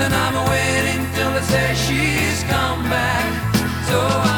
and I'm waiting till they say she's come back. So